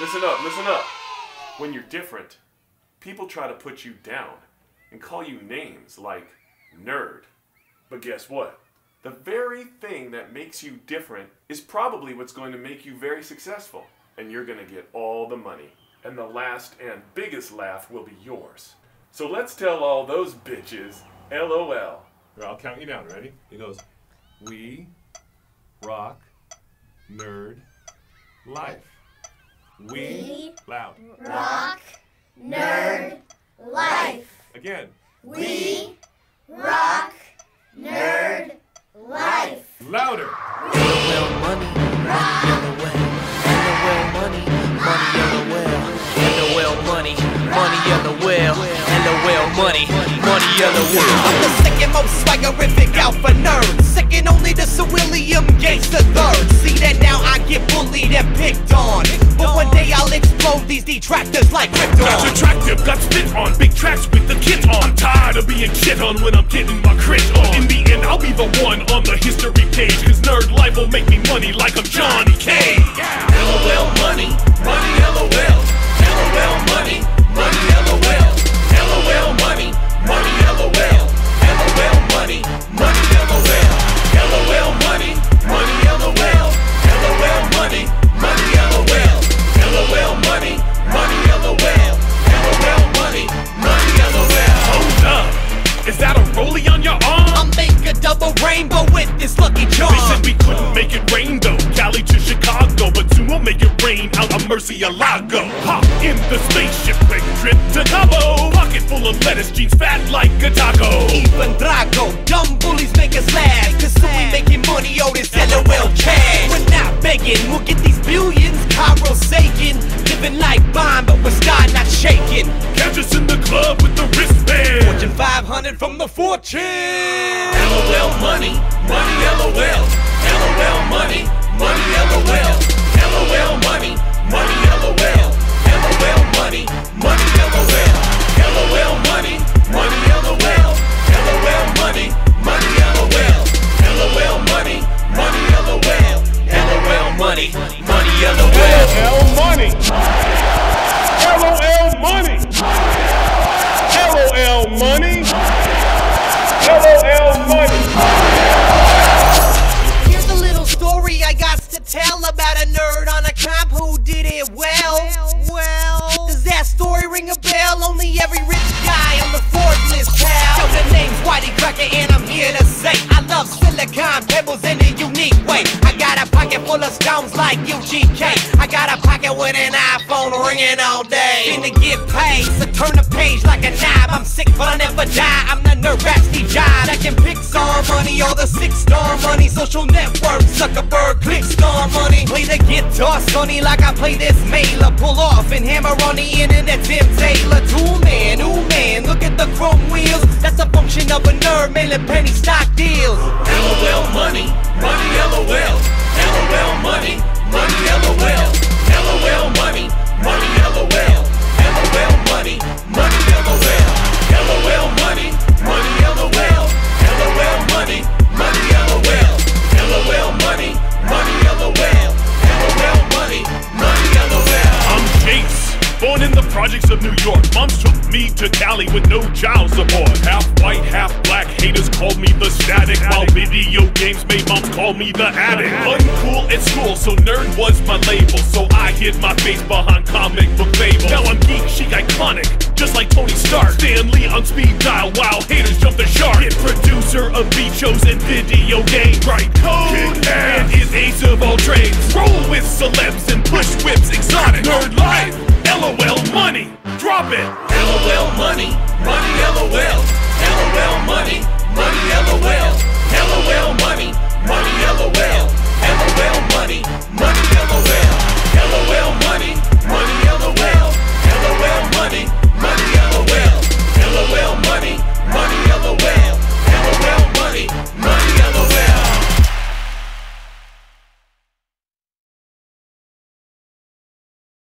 Listen up, listen up. When you're different, people try to put you down and call you names like nerd. But guess what? The very thing that makes you different is probably what's going to make you very successful. And you're going to get all the money. And the last and biggest laugh will be yours. So let's tell all those bitches LOL. I'll count you down. Ready? He goes, We rock nerd life. We, loud. Rock, nerd, life. Again. We rock, nerd, life. Louder. We well money, money yellow well. And the well money, money yellow well. And the well money, money yellow well. And the well money, money yellow well. I'm the second most swaggerific alpha nerd. Second only to Sir William Gates the third. See that now I get bullied and picked on. But one day I'll explode these detractors like Krypton. attractive, got spit on, big tracks with the kit on. I'm tired of being shit on when I'm getting my crit on. In the end, I'll be the one on the history page, cause nerd life will make me money like I'm is that a rollie on your arm? I'll make a double rainbow with this lucky charm. They said we couldn't make it rain though. Cali to Chicago, but soon we'll make it rain out of Murcielago. Hop in the spaceship, quick trip to Cabo. Pocket full of lettuce, jeans fat like a taco. Ivan Drago, dumb bullies make us laugh. Cause soon we making money, oh, this LOL cash. We're not begging, we'll get these billions. Carl Sagan, living like Bond, but we're sky not shaking. Catch us in the club 500 from the fortune. LOL money, money LOL. LOL money, money LOL. In a unique way. I got a pocket full of stones like UGK. I got a pocket with an iPhone ringing all day. Finna get paid, so turn the page like a knob. I'm sick, but I never die. I'm the nerd Rasty Job. That can Pixar money, all the six star money, social network, Zuckerberg, click star money. Play the guitar, Sonny, like I play this mailer. Pull off and hammer on the internet, Tim Taylor. Two man, ooh man, look at the chrome wheels. That's a function of a nerd mailing penny stock deals. LOL money, money LOL. LOL money, money LOL. LOL money, money LOL. LOL money, money LOL. LOL money, money LOL. LOL money, money LOL. LOL money, money LOL. LOL money, money LOL. I'm Jace. Born in the projects of New York, moms took me to Cali with no child support. Half white, half black, haters called me the static, while video games made moms call me the addict. Uncool at school, so nerd was my label, so I hid my face behind comic book fable. Now I'm geek, chic, iconic, just like Tony Stark. Stan Lee on speed dial, while haters jump the shark. Hit producer of beat shows and video games. Write code and is ace of all trades. Roll with celebs and push whips, exotic. Nerd life. LOL money, drop it. LOL money, money LOL. LOL, LOL money, money LOL, LOL money.